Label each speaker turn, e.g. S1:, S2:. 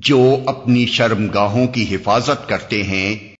S1: جو اپنی شرمگاہوں کی حفاظت کرتے ہیں